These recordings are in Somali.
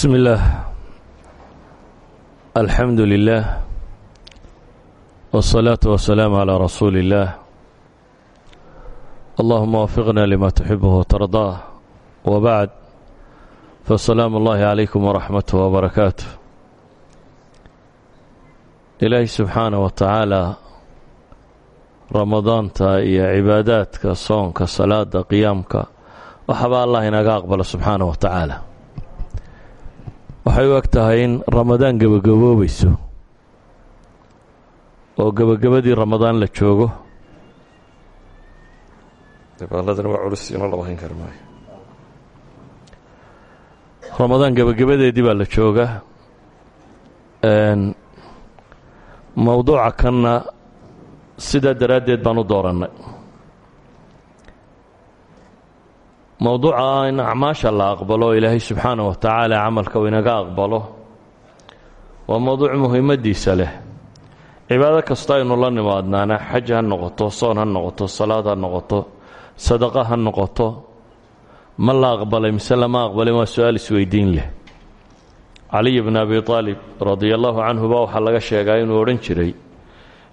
بسم الله الحمد لله والصلاة والسلام على رسول الله اللهم وفقنا لما تحبه وترضاه وبعد فالسلام الله عليكم ورحمته وبركاته إلهي سبحانه وتعالى ramadaanta iyo cibaadaadka soonka salaada qiyaamka waxaba allah inaga aqbalo subxaana wa tacaala waxay u eg tahay in ramadaan gebagaboobayso oo gebagabadii ramadaan la joogo. Ramadaan gebagabadeedii baa la jooga. Mowduuca kanna sidaa daraaddeed baan u doorannay mowduuca ah in acmaasha la aqbalo ilaahay subxaana wa tacaala camalka uu inaga aqbalo waa mowduuc muhiimaddiisa leh. Cibaado kasta aynu la nimaadnaana xaj ha noqoto soon ha noqoto salaad ha noqoto sadaqa ha noqoto ma la aqbalay mise lama aqbalin waa su'aal isweydiin leh. Caliy bn abi aalib radia allahu canhu baa waxaa laga sheegaa inuu odhan jiray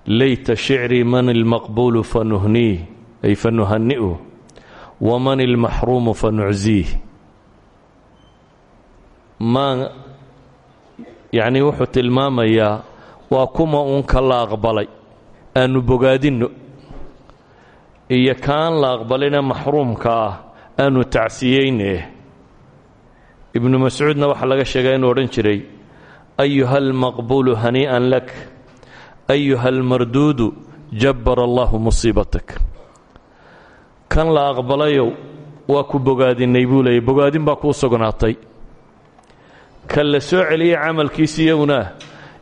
layta shicrii man ilmaqbuulu fanuhniih ay fanuhani'u waman ilmaxruumu fanucziih maa yacnii wuxuu tilmaamayaa waa kuma uunka la aqbalay aanu bogaadinno iyo kaan la aqbalina maxruumka ah aanu tacsiyeyne ibnu mascuudna waxaa laga sheegaa inuu odhan jiray ayuha almaqbuulu hanii'an lak ayuha almarduudu jabbara allahu musiibatak kan la aqbalayow waa ku bogaadinnay buu leeyay. Bogaadin baa kuu sugnaatay. Kan la soo celiyey camalkiisi iyaguna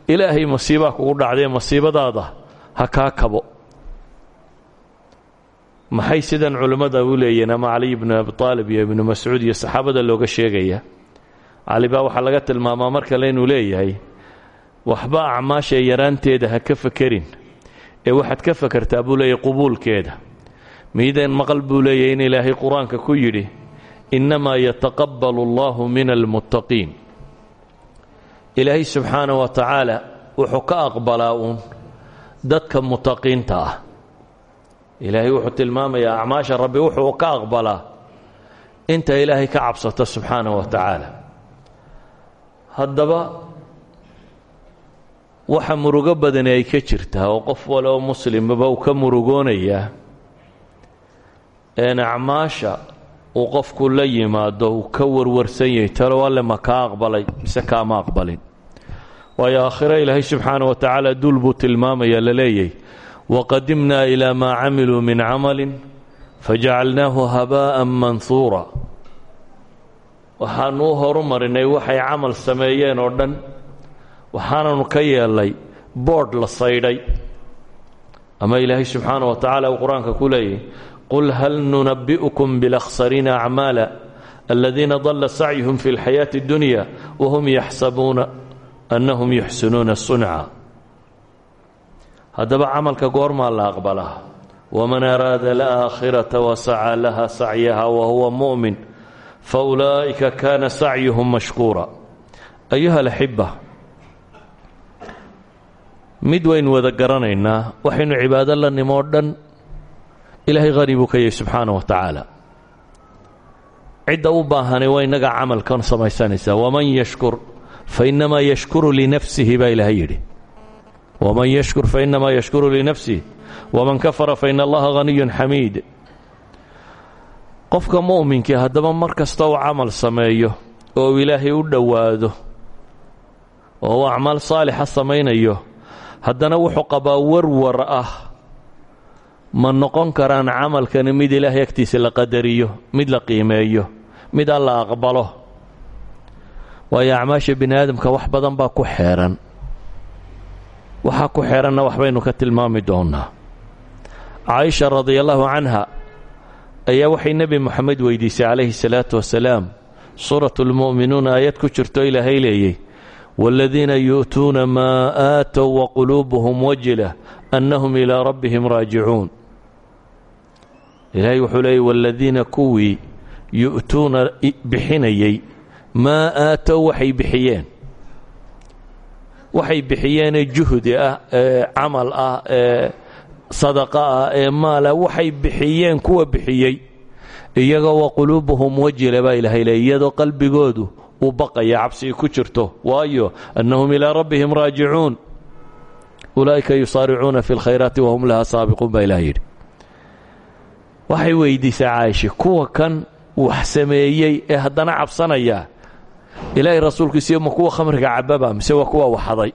ilaahay masiibaa kugu dhacdee masiibadaada ha kaa kabo. Maxay sidan culimmada u leeyihiin ama caliy ibnu abi aalib iyo ibnu mascuud iyo saxaabada looga sheegaya? Cali baa waxaa laga tilmaamaa mar kale inuu leeyahay waxba acmaasha yaraanteeda ha ka fakerin. Ee waxaad ka fakertaa buu leeyahy qubuulkeeda miideen maqal buu leeyahy in ilaahay qur'aanka ku yidhi innamaa yataqabbalu allahu min almuttaqiin. Ilaahay subxaana wa tacaala wuxuu ka aqbalaa uun dadka mutaqiinta ah. Ilaahay wuxuu tilmaamayaa acmaasha rabbi wuxuu ka aqbalaa inta ilaahay ka cabsata subxaana wa tacaala. Haddaba waxa murugo badani ay ka jirtaa oo qof wale oo muslimaba uu ka murugoonayaa een acmaasha uu qofku la yimaado uu ka warwarsan yahay talo alle ma kaa aqbalay mise kaama aqbalin? Waayo aakhiro ilaahay subxaana wa tacaala duul buu tilmaamaya la leeyahy waqadimnaa ilaa maa camiluu min camalin fajacalnaahu habaa'an manhuura waxaanu u horumarinay waxay camal sameeyeen oo dhan waxaananu ka yeelnay boodh la saydhay. Ama ilaahay subxaana wa tacaala uu qur'aanka ku qul hal nunabi'ukum bilakhsariina acmaala aladiina dalla sacyuhum fi اlxayaati اddunya wahum yaxsabuuna annahum yuxsinuuna sunca haddaba camalka goormaa la aqbalaa waman araada alaakhirata wasacaa laha sacyaha wahuwa mu'min faulaa'ika kaana sacyuhum mashkuura ayuha alaxiba mid waynu wada garanaynaa waxaynu cibaado la nimoo dhan ilaahay qani buu ka yahay subxaana wa tacaala cidda u baahanay waa innaga camalkan samaysanaysaa waman yashkur fainamaa yashkuru linafsihi baa ilaahay yidhi. Waman yashkur fainamaa yashkuru linafsihi waman kafara faina allaha haniyun xamiid qofka mu'minkii haddaba mar kasta uu camal sameeyo oo uu ilaahay u dhowaado oo uu acmaal saalixa samaynayo haddana wuxuu qabaa warwar ah ma noqon karaan camalkani mid ilaahay agtiisa la qadariyo mid la qiimeeyo mid alla aqbalo. Waayo acmaasha bini aadamka wax badan baa ku xeeran. Waxaa ku xeeranna waxbaynu ka tilmaami doonnaa caaisha radia allahu canha ayaa waxay nebi moxamed weydiisay calayhi salaatu wasalaam suuratu lmu'minuun aayad ku jirto ilaahay leeyay waaladiina yu'tuuna maa aatow waquluubuhum wajila annahum ilaa rabbihim raajicuun ilaahay wuxuu leeyay waaladiina kuwii yu'tuuna bixinayey maa aatow waxay bixiyeen. Waxay bixiyeenee juhdi ah ee camal ah ee sadaqa ah ee maala waxay bixiyeen kuwa bixiyey. Iyagoo wa quluubuhum wajila baa ilahay le iyadoo qalbigoodu uu baqaya cabsii ku jirto. Waayo annahum ilaa rabbihim raajicuun. Ulaa'ika yusaaricuuna fi lkhayraati wahum laha saabiquun baa ilaha yidhi waxay weydiisay caaisha kuwa kan wax sameeyey ee haddana cabsanaya ilaahay rasuulkiisiyo ma kuwa khamriga cababa mise waa kuwa waxaday?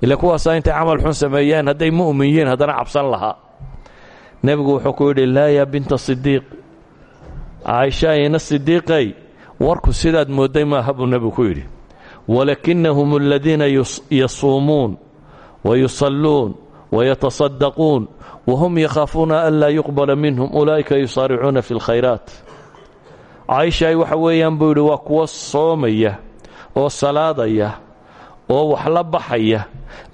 Ila kuwaasaa intay camal xun sameeyeen hadday mu'min yihiin haddana cabsan lahaa nebigu wuxuu ku yidhi laa yaa binta sidiiq caaisha ina sidiiqay warku sidaad moodday maaha buu nebigu ku yidhi. Walakinahum aladiina yasuumuun wayusalluun wayatasaddaquun wahum yakhaafuuna an laa yuqbala minhum ulaa'ika yusaaricuuna fi اlkhayraat caaishaay waxa weeyaan buu yidhi waa kuwo soomaya oo salaadaya oo wax la baxaya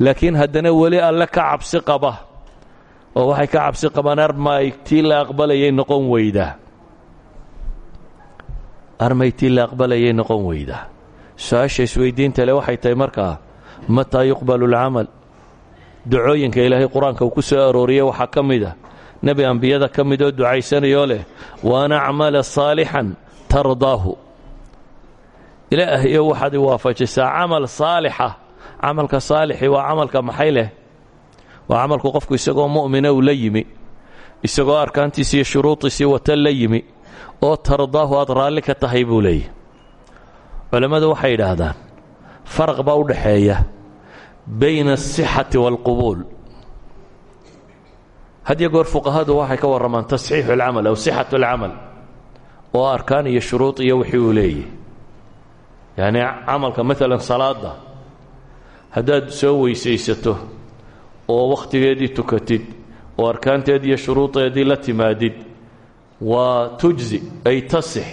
laakiin haddana weli alle ka cabsi qaba oo waxay ka cabsi qabaan armay tii la aqbalayay noqon weydaa su'aasha isweydiinta le waxay tahay markaa mataa yuqbalu اlcamal ducooyinka ilaahay qur'aanka uu ku soo arooriyey waxaa ka mid a nebi ambiyada ka mid oo ducaysanayoo leh waan acmala saalixan tardaahu. Ilaahayo waxaad i waafajisaa camal saalixa camalka saalixi waa camalka maxay leh? Waa camalku qofku isagoo mu'mina uu la yimi isagoo arkaantiisi iyo shuruudiisii wata la yimi oo tardaahu aad raalli ka tahay buu leeyahy culammadu waxay yidhaahdaan faraq baa u dhaxeeya bayna asixati waalqubuul had yo goor fuqahadu waxay ka warramaan tasxiixu alcamal aw sixatu alcamal oo arkaan iyo shuruud iyo wixii uu leeyahy yacnii camalka maalan salaadda haddaad soo weysaysato oo wakhtigeedii tukatid oo arkaanteedii iyo shuruudeedii la timaadid waa tujzi ay tasix.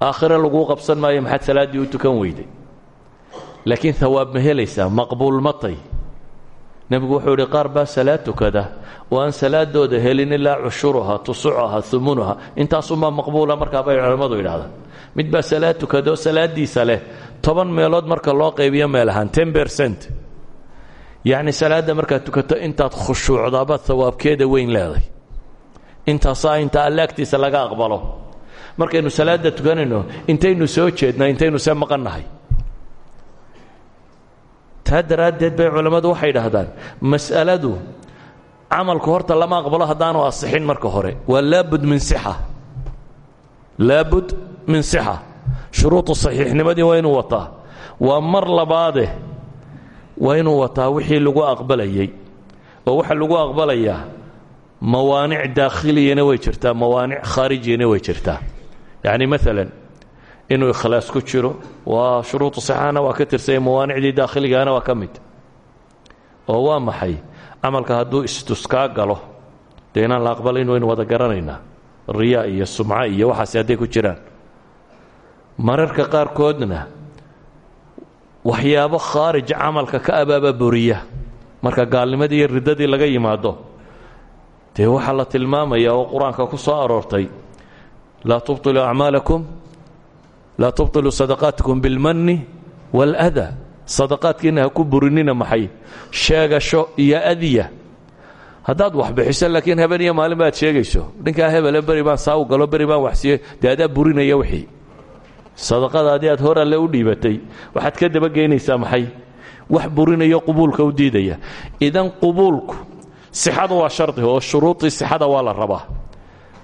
Aakhire laguu qabsan maayo maxaad salaaddii u tukan weyday laakiin hawaab ma helaysaa maqbuul matay. Nebigu wuxuu idhi qaar baa salaad tukada oo aan salaadooda helin ilaa cushuruha tusucaha umunuha intaasumaa maqbuula markaa bay culammadu yidhahdaan. Mid baa salaad tukada oo salaadiisa leh meelood marka loo qaybiyo meel ahaan ten bercent yacni salaadda markaad tukato intaad khushuucdaabaad hawaabkeeda weyn leeday intaasaa inta alle agtiisa laga aqbalo. Markaynu salaadda tukanayno intaynu soo jeednaa intaynu see taa daraaddeed bay culammadu waxay idhaahdaan mas'aladu camalku horta lama aqbalo haddaanu asixin marka hore. Waa laabud min sixa. Laabud min sixa. Shuruudu saxiixnimadii waa inuu wataa. Waa mar labaade waa inuu wataa wixii lagu aqbalayay. Oo waxa lagu aqbalayaa mawaanic daakhiliyana way jirtaa mawaanic khaarijiyana way jirtaa. Yacni maalan inuu ikhlaas ku jiro waa shuruudu sixana waa ka tirsanya mawaanicdii daakhiligaana waa ka mid. Oo waa maxay? Camalka hadduu istuskaa galo dee la aqbalayn waynu wada garanaynaa. Riyaa iyo sumco iyo waxaasi hadday ku jiraan. Mararka qaarkoodna waxyaabo khaarij camalka ka abaaba buriya. Marka gaalnimadii iyo laga yimaado. Dee waxaa la tilmaamaya oo qur'aanka ku soo aroortay laa tubطiluu acmaalakum laa tubطiluu sadaqaatikum bilmanni waاlأdaa sadaqaadkiina ha ku burinina maxay sheegasho iyo adya haddaad wax bixiso laakiin haben iyo maalin baad sheegayso ninkaa hebele beri baan saa u galo beri baan waxsiiye dee adaa burinaya wixii sadaqadaadii aad hor alle u dhiibatay waxaad ka dabageynaysaa maxay wax burinayo qubuulka u diidaya idan qubuulku sixadu waa shardi oo shuruudii sixada waa la rabaa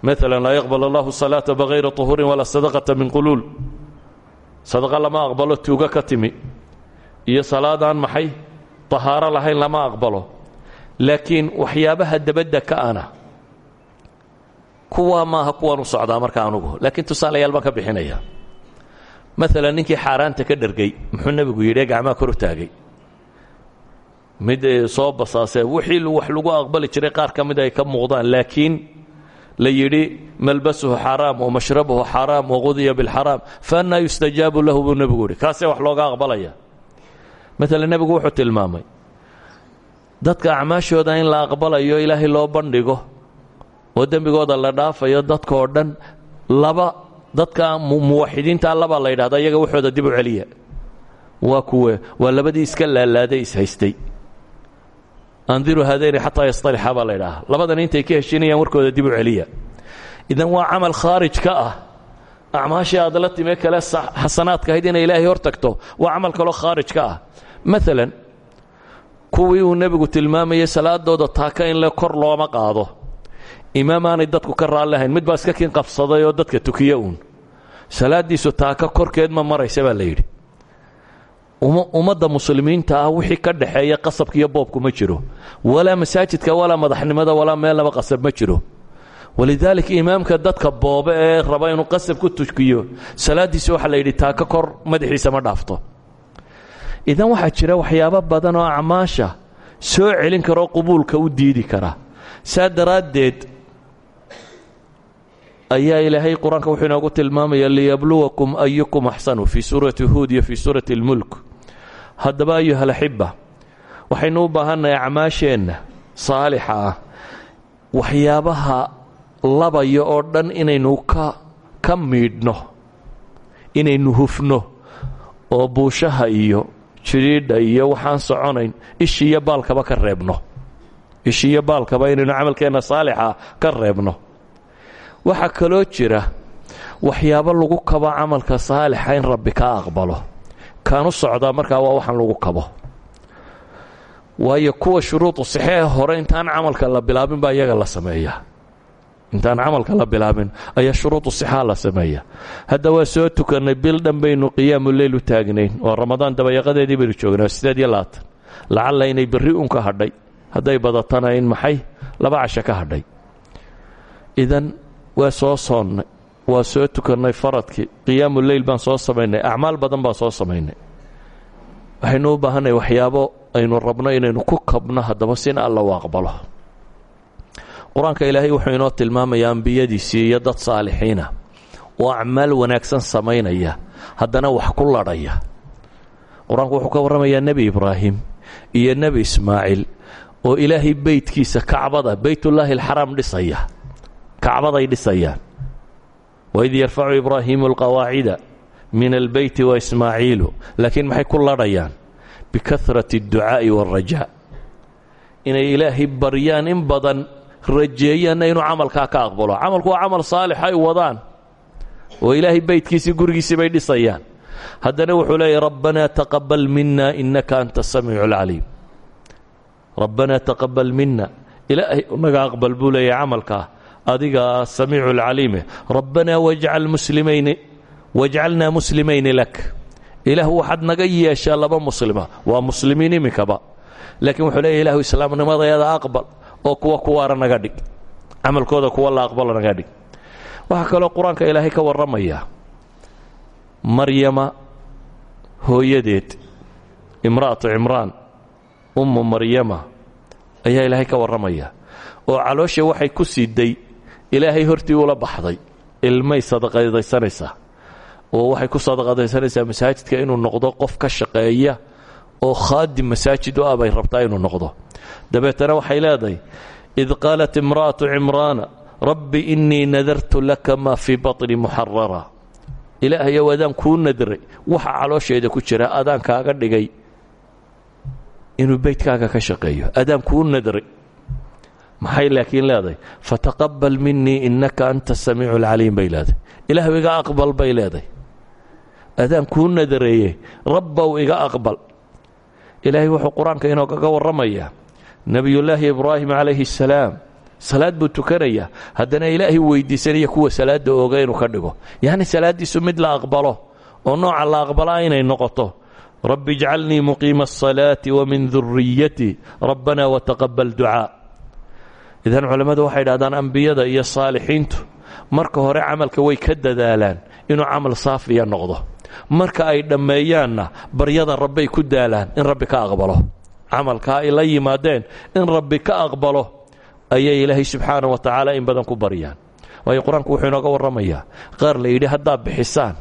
maala laa yaqbal allahu salaata bikayri طuhuurin walaa sadaqata min quluul sadaqa lama aqbalo tuugo ka timi. Iyo salaadaan maxay? Tahaaro lahayn lama aqbalo. Laakiin waxyaabaha dabadda ka ana kuwa maaha kuwan u socdaa marka anugu. Laakiin tusaalayaal baan ka bixinaya maalan ninkii xaaraanta ka dhergay muxuu nebigu yidhi gacmaha kor u taagay. Mid soo basaasee wixii wax lagu aqbali jiray qaar ka mid ay ka muuqdaan. Laakiin la yidhi malbasuhu xaaraam wamashrabuhu xaaraam waqudiya bilxaraam faannaa yustajaabu lahu buu nebigu yidhi kaasee wax looga aqbalaya maalan dadka acmaashooda in la aqbalayo ilaahay loo bandhigo oo dembigooda la dhaafayo dadkaoo dhan laba dadka muwaxidiinta allabaa la yidhahda iyaga waxooda dib u celiya waa kuwe waa labadii iska laalaaday ishaystay andiru haadayni xataa yastalixa baa la labadan intay ka heshinayaan warkooda dib u celiya. Idan waa camal khaarij ka ah. Acmaashii aad la timee kale xasanaadka ahayd inay ilaahay hor tagto waa camal kaloo khaarij ka ah. Maalan kuwii uu nebigu tilmaamayay salaadooda taaka in le kor looma qaado. Imaam aanay dadku ka raallihayn mid baa iska kin qabsaday oo dadka tukiya uun. Salaaddiisu taaka korkeed ma maraysa baa la yidhi ummadda muslimiinta ah wixii ka dhaxeeya qasabka iyo boobku ma jiro. Walaa masaajidka walaa madaxnimada walaa meelnaba qasab ma jiro. Walidaalik imaamka dadka boobe ee raba inuu qasab ku tukiyo salaaddiisa waxaa la yidhi taaka kor madaxiisa ma dhaafto. Idan waxaa jira waxyaabo badan oo acmaasha soo celin karaoo qubuulka u diidi kara. Saa ayaa ilaahay qur'aanka wuxuu inoogu tilmaamaya liyabluwakum ayukum axsanu fii suurati huud iyo fii suurati اlmulk haddaba ayuha alaxiba waxaynu u baahannahay acmaasheenna saalixa ah waxyaabaha labaya oo dhan inaynu ka miidhno inaynu hufno oo buushaha iyo jidhiidha iyo waxaan soconayn ishi baalkaba ka reebno. Ishi baalkaba inaynu camalkeenna saalixa ka reebno. Waxaa kaloo jira waxyaabo lagu kabo camalka saalixa in rabbi ka aqbalo kaanu socdaa markaa waa waxaan lagu kabo. Waayo kuwa shuruudu sixee hore intaan camalka la bilaabin baa iyaga la sameeyaa. Intaan camalka la bilaabin ayaa shuruudu sixaa la sameeya. Hadda waa soo tukannay bil dhan baynu qiyaamu u taagnayn. Oo ramadaan dabayaqadeedii baynu joognaa sideed iyo labaatan. Lacalla inay berri un ka hadhay. Hadday badatana in maxay laba casho ka hadhay. Idan waa soo soonnay waa soo tukannay faradkii. Qiyaamu leyl baan soo samaynay. Acmaal badan baan soo samaynay. Waxaynu u baahanay waxyaabo aynu rabno inaynu ku kabno haddaba sin alla u aqbalo. Qur'aanka ilaahay wuxuu inoo tilmaamayaa ambiyadiisii iyo dad saalixiina. Oo acmaal wanaagsan samaynaya haddana wax ku ladhaya qur'aanku wuxuu ka warramayaa nebi ibraahim iyo nebi ismaaciil oo ilaahay beytkiisa kacbada beytullaahi alxaraam dhisaya. Kacbaday dhisayaan waid yarfacu ibraahiimu alqawaacida min albeyti wa ismaaciilu laakiin maxay ku ladhayaan bikahrati adducaa'i waalrajaa inay ilaahay baryaan in badan rajeeyaanna inuu camalkaa ka aqbalo camalku waa camal saalix ay wadaan oo ilaahay beytkiisii gurigiisii bay dhisayaan haddana wuxuu leeyahy rabbanaa taqabal mina inaka anta asamiicu alcaliim rabbanaa taqabal mina ilaahay naga aqbal buu leeyahy camalkaa adiga samiicu alcaliime rabbanaa wajcal muslimayni wajcalnaa muslimayni lak. Ilaah waxaad naga yeeshaa laba muslima waa muslimiin iminkaba laakiin wuxuu leeyahy ilahu islaamnimadayada aqbal oo kuwa kuwaara naga dhig. Camalkooda kuwa la aqbalo naga dhig. Waxaa kaloo qur'aanka ilaahay ka warramaya maryama hooyadeed imra'atu cimraan ummu maryama ayaa ilaahay ka warramaya oo caloosha waxay ku siiday ilaahay hortii ula baxday. Ilmay sadaqadaysanaysaa oo waxay ku sadaqadaysanaysaa masaajidka inuu noqdo qof ka shaqeeya oo khaadim masaajid u ah bay rabtaa inuu noqdo. Dabeetana waxay leedahay id qaalat imra'atu cimraana rabbi innii nadartu laka maa fii baطni muxarara ilaahayow adaan kuu nadray waxa caloosheeda ku jira adaan kaaga dhigay inuu beytkaaga ka shaqeeyo. Adaan kuu nadray maxay laakiin leedahay fataqabal minii innaka anta samiicu alcaliim bay leedahay ilaahu iga aqbal bay leedahay adaan kuu nadareeye rabbow iga aqbal. Ilaahay wuxuu qur'aanka inoogaga warramayaa. Nebiyullaahi ibraahim calayhi assalaam salaad buu tukanayaa haddana ilaahay weydiisanaya kuwa salaadda ooga inuu ka dhigo. Yacni salaaddiisu mid la aqbalo oo nooca la aqbalaa inay noqoto. Rabbi ijcalnii muqiima asalaati wa min duriyatii rabbana wataqabal ducaa idan culammadu waxay dhahdaan ambiyada iyo saalixiintu marka hore camalka way ka dadaalaan inuu camal saafiya noqdo. Marka ay dhammeeyaanna baryada rabbay ku daalaan in rabbi ka aqbalo. Camalkaa ay la yimaadeen in rabbi ka aqbalo ayay ilaahay subxaana wa tacaala in badan ku baryaan. Waayo qur'aanku wuxuu inooga warramayaa qaar la yidhi haddaad bixisaan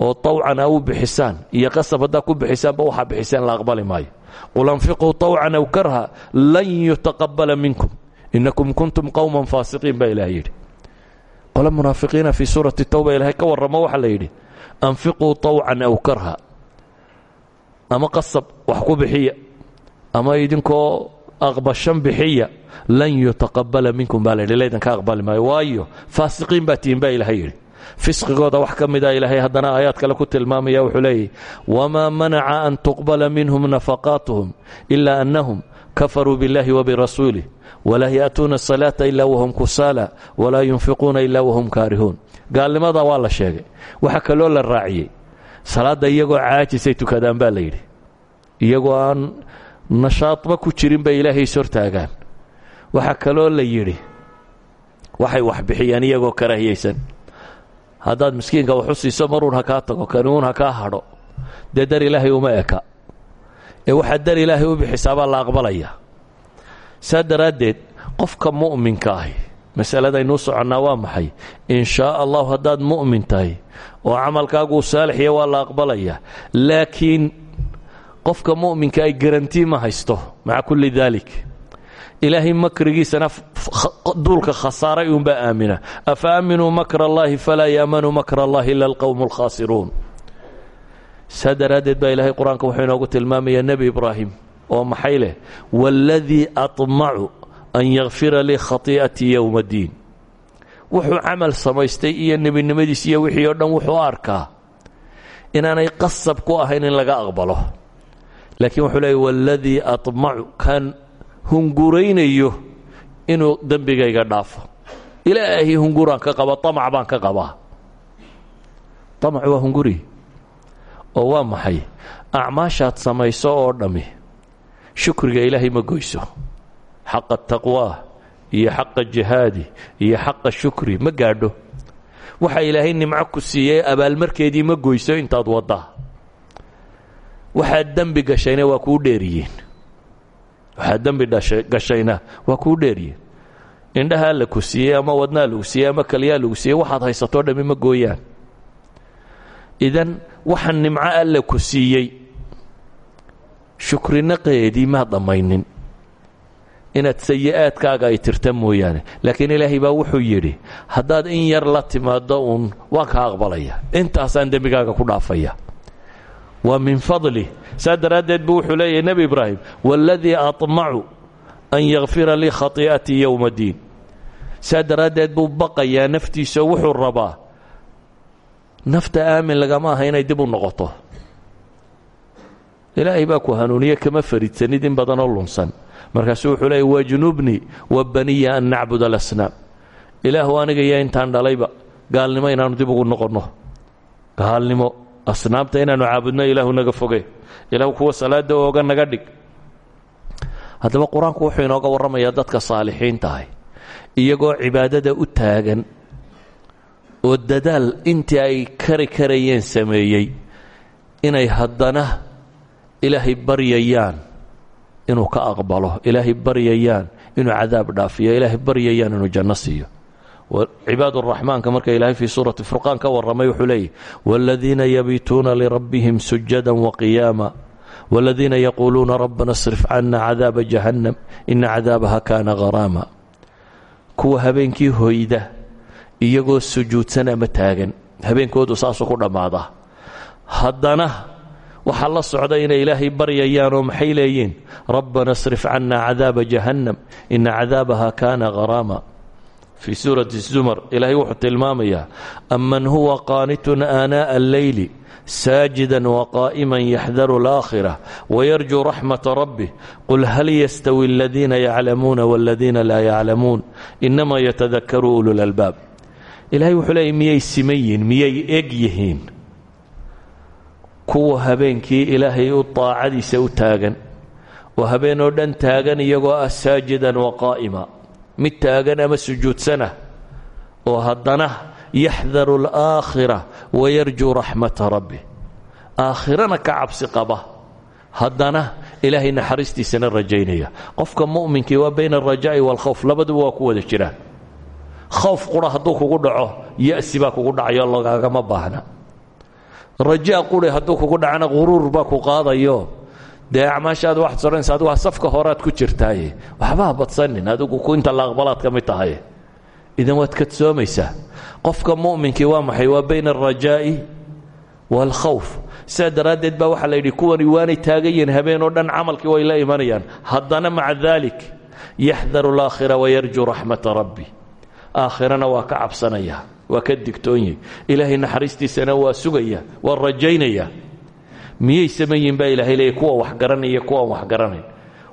oo tawcan a u bixisaan iyo qasab haddaad ku bixisaanba waxaa bixisaan la aqbali maayo qul anfiquu طawcan aw karha lan yutaqabala minkum. Inakum kuntum qowman faasiqiin baa ilaah yidhi. Qole munaafiqiina fii suurati tawba ilaahay ka warramo waxaa la yidhi anfiquu طawcan aw karha. Ama qasab wax ku ama idinkoo aqbashan bixiya lan yutaqabala minkum baa layidhi laydinka aqbali maayo. Waayo faasiqiin baa tihin baa ilaahay yidhi fisqigooda wax ka mida ilaahay haddana aayaad kale ku tilmaamaya wuxuu leeyahy wamaa manaca an tuqbala minhum nafaqaatuhum ila annahum kafaruu biاllahi wabirasuulih walaa ya'tuuna asalaata ila wahum kusaala walaa yunfiquuna ila wahum kaarihuun. Gaalnimada waa la sheegay. Waxaa kaloo la raaciyey salaadda iyagoo caajisay tukadaan baa la yidhi. Iyagoo aan nashaadba ku jirin bay ilaahay is hortaagaan. Waxaa kaloo la yidhi waxay wax bixiyaan iyagoo karaahiyaysan haddaad miskiinka waxu siiso maruun ha kaa tago kaniuun ha kaa hadho. Dee dar ilaahay uma eka. Ee waxaad dar ilaahay u bixisaabaa la aqbalaya. Saa daraaddeed qofka mu'minka ahi masaladaynuu soconnaa waa maxay? In shaa allahu haddaad mu'min tahay oo camalkaaguu saalixiya waa la aqbalaya. Laakiin qofka mu'minka ay garantii ma haysto maca kulli daalik ilaahay makrigiisana duulka khasaaray uunbaa aamina afa aaminuu makra allahi falaa yaamanu makra allahi ila alqowmu alkhaasiruun saa daraaddeed baa ilaahay qur'aanka wuxuu inoogu tilmaamayaa nebi ibraahim oo maxay leh waaladii aطmacu an yakfira lii khatii'atii yowma ddiin wuxuu camal samaystay iyo nebinimadiis iyo wixii oo dhan wuxuu arkaa inaanay qasab ku laga aqbalo laakiin wuxuu leeyay waaladii aطmacu hunguraynayo inuu dembigayga dhaafo. Ilaahay hunguraan ka qaba amac baan ka qabaa amac waa hunguri oo waa maxay? Acmaashaad samayso oo dhammi shukriga ilaahay ma goyso. Xaqa taqwaa iyo xaqa jihaadi iyo xaqa shukri ma gaadho. Waxa ilaahay nimco ku siiyey abaalmarkeedii ma goyso intaad waddaa. Waxaad dembi gashayna waa kuu dheeriyeen waxaad dembi gashayna. Waa kuu dheeriyeen indhahaa la ku siiyey ama wadnaa lagu siiyey ama kaliyaa lagu siiyey waxaad haysatoo dhammi ma gooyaan. Idan waxa nimco alla ku siiyey shukrinaqeedii maad dhammaynin. Inaad sayi-aadkaaga ay tirta mooyaane. Laakiin ilaahay baa wuxuu yidhi haddaad in yar la timaaddo uun waan kaa aqbalaya. Intaasaan dembigaaga ku dhaafaya waa min fadli. Saa daraaddeed buu wuxuu leeyahy nebi ibraahim waaladii aطmacu an yakfira lii khatii'atii yowma ddiin saa daraaddeed buu baqayaa naftiisa wuxuu rabaa nafta aamin lagama aha inay dib u noqoto. Ilaahay baa ku hanuuniye kama faridsanid in badanoo lunsan. Markaasuu wuxuu leeyay wajnubnii wa baniya an nacbud alasnaam ilaahu aniga iyo intaan asnaamta inaannu caabudno ilaahu naga foge ilaahu kuwa salaada ooga naga dhig. Haddaba qur'aanku wuxuu inooga warramayaa dadka saalixiinta ahay iyagoo cibaadada u taagan oo dadaal intii ay kari karayeen sameeyey inay haddana ilaahay baryayaan inuu ka aqbalo ilaahay baryayaan inuu cadaab dhaafiyo ilaahay baryayaan inuu janno siiyo cibaad raxmaanka marka ilaahay fii suurati furqaan ka waramay wuxuu leeyahy wladiina yabituuna lirabbihim sujada wqiyaama wladiina yaquuluuna rabbana srif cana cadaaba jahannam ina cadaabaha kaana haraama kuwa habeenkii hoyda iyagoo sujuudsan ama taagan habeenkoodu saasuu ku dhammaada. Haddana waxa la socda inay ilaahay baryayaan oo maxay leeyiin rabbana srif cana cadaaba jahannam ina cadaabaha kana haraama fii suurati zumar ilaahay wuxuu tilmaamayaa aman huwa qaanitun aanaaءa alleyli saajida waqaa'ima yaxdaru اlaakhira wayarjuu raxmata rabbih qul hal yastawi aladiina yaclamuuna waladiina laa yaclamuun inamaa yatadakaru ulu lalbaab ilaahay wuxuu leeyay miyay siman yihiin miyay eg yihiin kuwa habeenkii ilaahay u daacadiisa u taagan oo habeenoo dhan taagan iyagoo ah saajidan waqaa'ima mid taagan ama sujuudsanah oo haddana yaxdaru alaakhira wayarjuu raxmata rabbi. Aakhirana ka cabsi qaba haddana ilaahay naxariistiisana rajaynaya. Qofka mu'minkii waa bayna alrajaa'i waalkhawf labaduba waa ku wada jiraan. Khawf qura hadduu kugu dhaco ya'si baa kugu dhacayo lagaagama baahna. Rajaa quri hadduu kugu dhacana quruur baa ku qaadayo dee acmaashaada waxaad soranaysa waa safka horaad ku jirtaaye waxba ha badsanin adigu inta la aqbalaad ka mid tahay. Idan waad kadsoomaysaa qofka mu'minkii waa maxay? Waa bayna alrajaa'i waalkhawf sidaa daraaddeed baa waxaa la yidhi kuwani waanay taagayiin habeen oo dhan camalkii way la imanayaan. Haddana maca daalik yaxdaru alaakhira wayarjuu raxmata rabbi. Aakhirana waa ka cabsanaya waa ka digtoonyahy ilaahay naxariistiisana waa sugaya waa rajaynaya miyay samayiin baa ilaahay leeyay kuwa wax garanaya kuwaan wax garanayn.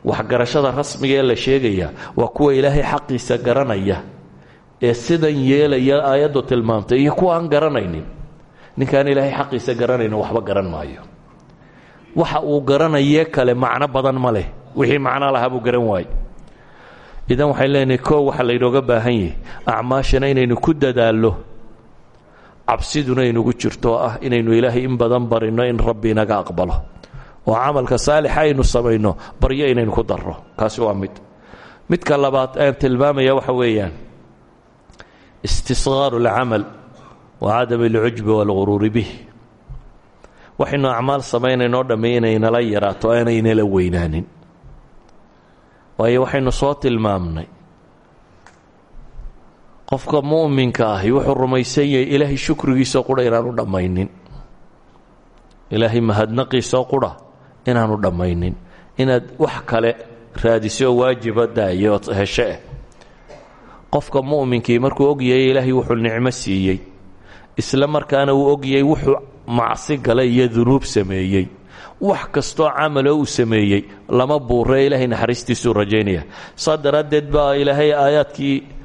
Waxgarashada rasmiga ee la sheegaya waa kuwa ilaahay xaqiisa garanaya. Ee sidan yeelaya aayaddu tilmaamtay iyo kuwa aan garanaynin. Ninkaan ilaahay xaqiisa garanaynin waxba garan maayo. Waxa uu garanayee kale macno badan ma leh. Wixii macno lahaa buu garan waaye idan waxayn leenahay koow waxaa laynooga baahan yahay acmaashana inaynu ku dadaallo cabsiduna inugu jirto oo ah inaynu ilaahay in badan barinno in rabbi inaga aqbalo. Oo camalka saalixa aynu samayno baryo inaynu ku darro. Kaasi waa mid. Midka labaad aan tilmaamaya waxa weeyaan. Istisqaaru alcamal wa cadam alcujbi waalguruuri bih. Waxaynu acmaal samaynaynoo dhammi inaynala yaraato aanaynala weynaanin. Waayo waxaynu soo tilmaamnay qofka mu'minka ahi wuxuu rumaysan yahay ilaahay shukrigiisoo qudha inaanu dhammaynin. Ilaahay mahadnaqiisoo qudha inaanu dhammaynin. Inaad wax kale raadiso waajiba daayo eh qofka mu'minkii markuu ogyahay ilaahay wuxuu nicmo siiyey. Isla markaana uu ogyahay wuxuu macsi galay iyo dunuub sameeyey. Wax kastoo camalo uu sameeyey lama buuree ilaahay naxariistiisuu rajaynaya saa baa ilaahay aayaadkii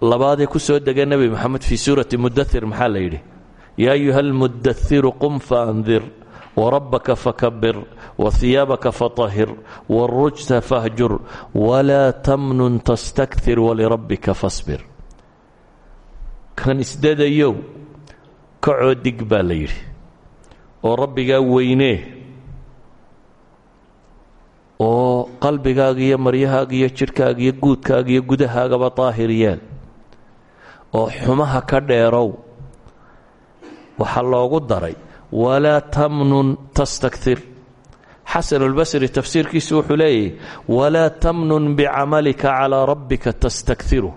labaadee ku soo dega nebi moxamed fii suurati mudathir maxaa la yidhi? Yaa ayuha almudairu qum faandir wrabbaka fakabir wahiyaabaka fatahir wاrujta fahjur walaa tamnun tastakir walirabbika fasbir. Kan isdadayow kacoo dig baa la yidhi. Oo rabbigaa weynee oo qalbigaaga iyo maryahaaga iyo jidhkaaga iyo guudkaaga iyo gudahaagaba daahir yeel oo xumaha ka dheerow. Waxaa loogu daray walaa tamnun tastakir xasanulbasri tafsiirkiisu wuxuu leeyahy walaa tamnun bicamalika calaa rabbika tastakiru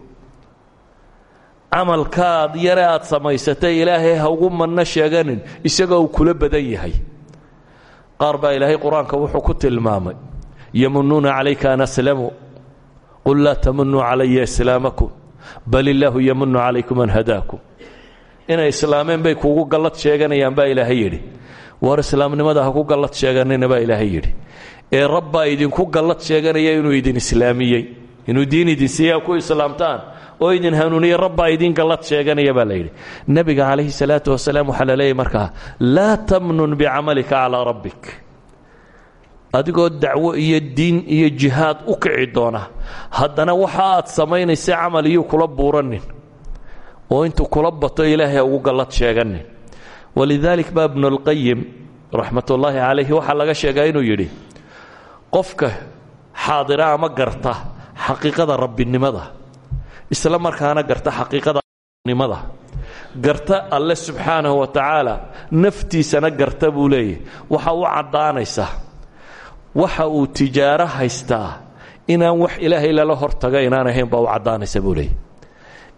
camalkaad yare aad samaysatay ilaahay ha ugu manno sheeganin isagoo uu kula badan yahay. Qaar baa ilaahay qur'aanka wuxuu ku tilmaamay yamunuuna calayka an aslamuu qul laa tamunuu calaya islaamakum bal illaahu yamunu calaykum an hadaakum. Inay islaameen bay kuugu gallad sheeganayaan baa ilaahay yidhi. War islaamnimada ha ku gallad sheeganina baa ilaahay yidhi. Ee rabbaa idinku gallad sheeganaya inuu idin islaamiyey inuu diin idin ku islaamtaan oo idin hanuuniye rabbaa idin gallad sheeganaya baa layidhi nebiga calayhi salaatu wasalaam waxaa la markaa laa tamnun bicamalika calaa rabbik adigoo dacwo iyo diin iyo jihaad u kici doona. Haddana waxa aad samaynaysa camal iyuu kula buuranin oo intuu kula bato ilaahay ugu gallad sheeganin walidaalik baa ibnulqayim raxmatullaahi calayhi waxaa laga sheegaa inuu yidhi qofka xaadira ama garta xaqiiqada rabbinimada isla markaana garta xaqiiqada nimada garta alle subxaanahu wa tacaala naftiisana garta buu leeyahy waxa u caddaanaysa waxa uu tijaaro haystaa inaan wax ilaahay lala hortaga inaan ahayn baa u caddaanaysa buu leeyahy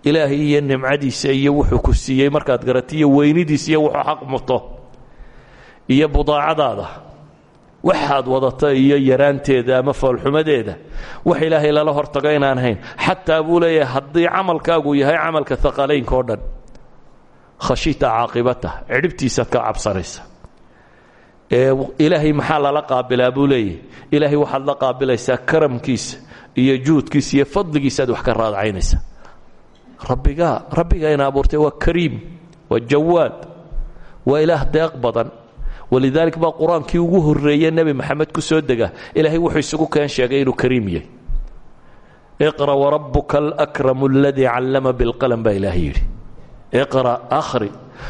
ilaahay iyo nimcadiisa iyo wuxuu ku siiyey markaad garata iyo weynidiisa iyo wuxuu xaq muto iyo budaacadaada. Waxaad wadata iyo yaraanteeda ama foolxumadeeda. Wax ilaahay lala hortago inaan ahayn. Xataa buu leeyahay haddii camalkaagu yahay camalka aqalaynka oo dhan khashita caaqibata cidhibtiisaad ka cabsanaysa ilaahay maxaa lala qaabilaa buu leeyahay? Ilaahay la qaabilaysaa karamkiisa iyo juudkiisa iyo fadligiisaaad wax ka raadacaynaysa rabbigaa rabbigaa ina abuurtay waa kariim waa jawaad waa ilaah deeq badan. Walidaalik baa qur'aankii ugu horeeye nebi maxamed ku soo dega. Ilaahay wuxuu isugu keen sheegay inuu kariim yahay. Iqra warabuka alkramu aladii callama bilqalam baa ilaahay yidhi. Iqra akhri.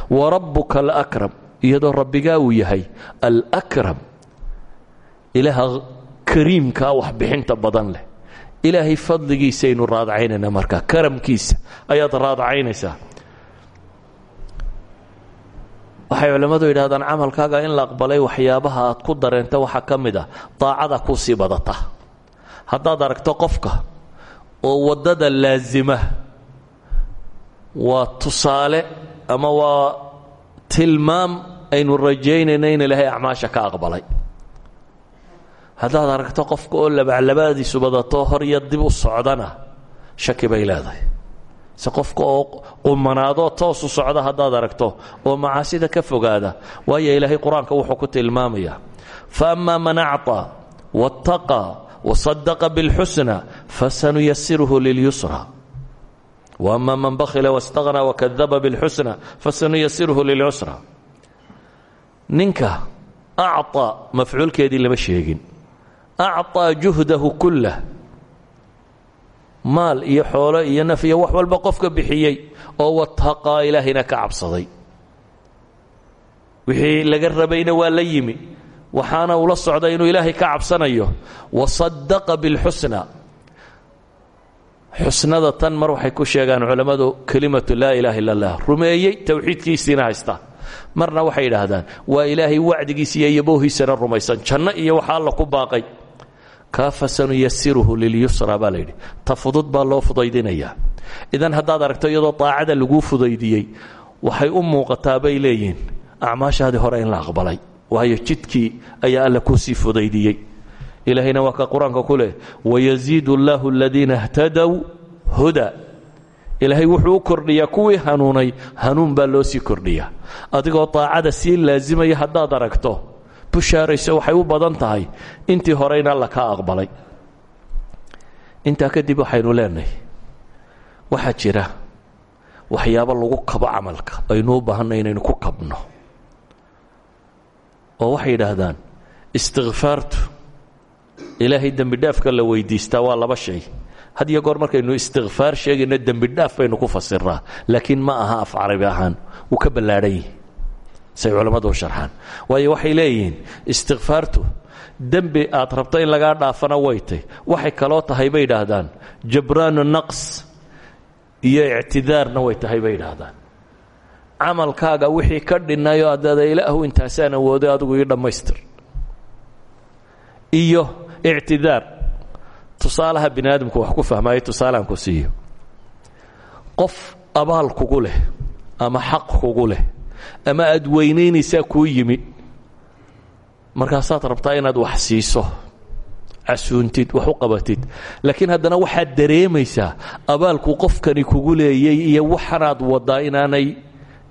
Warabuka alakram iyadoo rabbigaa uu yahay alkram ilaaha kariimkaa waxbixinta badan leh. Ilaahay fadligiisaynu raadacaynayna markaa karamkiisa. Ayaad raadacaynaysaa waxay culammadu yidhahdaan camalkaaga in la aqbalay waxyaabaha aad ku dareenta waxaa ka mid ah daacada kuu sii badata. Haddaad aragto qofka oo waddada laasima waa tusaale ama waa tilmaam aynu rajaynayna in ilaahay acmaasha ka aqbalay haddaad aragto qofka oo labaclabaadiisu badato hor iyo dib u socdana shaki bay leedahay se qofka oo qumanaadoo toosu socda haddaad aragto oo macaasida ka fogaada waayo ilaahay qur-aanka wuxuu ku tilmaamayaa fa ama man acطaa waاtaqaa wasadaqa biاlxusna fasanuyasiruhu lilyusra waama man bakhila wاstaqnaa wakadaba biاlxusna fasanuyasiruhu lilyusra ninka acطaa mafcuulkeedii lama sheegin acطaa juhdahu kullah maal iyo xoolo iyo naf iyo wax walba qofka bixiyey oo wataqaa ilaahayna ka cabsaday wixii laga rabayna waa la yimi waxaana ula socda inuu ilaahay ka cabsanayo wasadaqa biاlxusna xusnada tan mar waxay ku sheegaan culammadu kelimatu laa ilaha illa اllah rumeeyey towxiidkiisiina haysta marna waxay idhaahdaan waa ilaahay wacdigiisa iyo yaboohiisana rumaysan janno iyo waxa alla ku baaqay. Kaa fasanuyasiruhu lilyusra baa layidhi ta fudud baa loo fudaydinayaa. Idan haddaad aragto iyadoo daacada laguu fudaydiyey waxay u muuqataa bay leeyihiin acmaashaadii hore in la aqbalay waayo jidkii ayaa alla kuusii fudaydiyey. Ilaahayna waa ka qur'aanka ku leh wayaziid اllahu aladiina اhtadow huda ilaahay wuxuu u kordhiyaa kuwii hanuunay hanuun baa loo sii kordhiyaa. Adigoo daacada sii laasimaya haddaad aragto bushaarayso waxay u badan tahay. Intii horeyna alla kaa aqbalay. Intaa kadib waxaynu leenahay waxaa jira waxyaabo lagu kabo camalka. Aynu u baahanay inaynu ku kabno. Oo waxay yidhaahdaan istikfaartu ilaahay dembidhaafka la weydiistaa waa laba shay had iyo goor markaynu istikfaar sheegayno dembidhaaf baynu ku fasiraa laakiin ma aha af carabi ahaan. Wuu ka ballaadhan yihi say culammadu sharxaan. Waayo waxay leeyihiin istikfaartu dembi aad rabto in lagaa dhaafana way tay waxay kaloo tahay bay yidhaahdaan jabraanu naqs iyo ictidaarna way tahay bay yidhaahdaan camalkaaga wixii ka dhinnayo adada ilaahu intaasaan awooday adigu ii dhammaystir. Iyo ictidaar tusaalaha bini aadamku wax ku fahmaayo tusaaleaan ku siiyo. Qof abaal kugu leh ama xaq kugu leh ama aad weynaynaysaa kuu yimi markaasaad rabtaa inaad wax siiso casuuntid wax u qabatid. Laakiin haddana waxaad dareemaysaa abaalku qofkani kugu leeyay iyo waxanaad wadaa inaanay